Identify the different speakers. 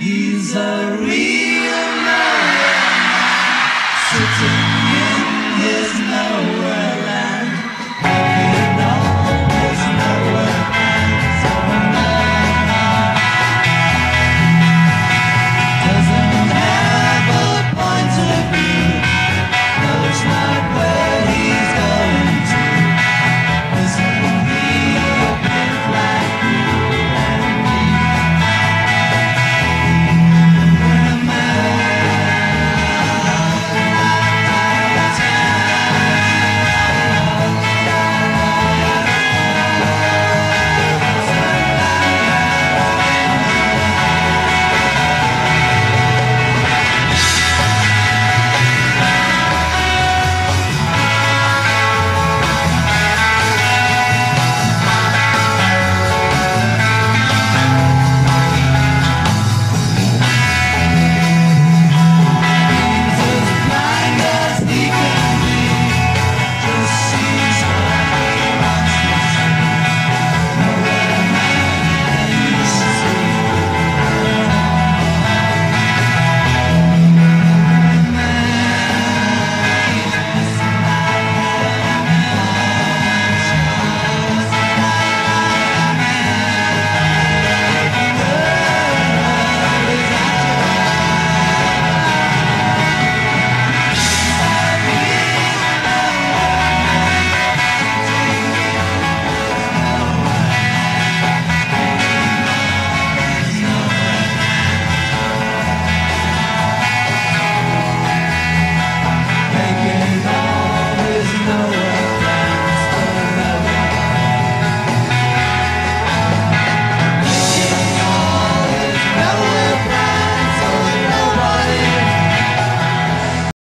Speaker 1: He's a real man.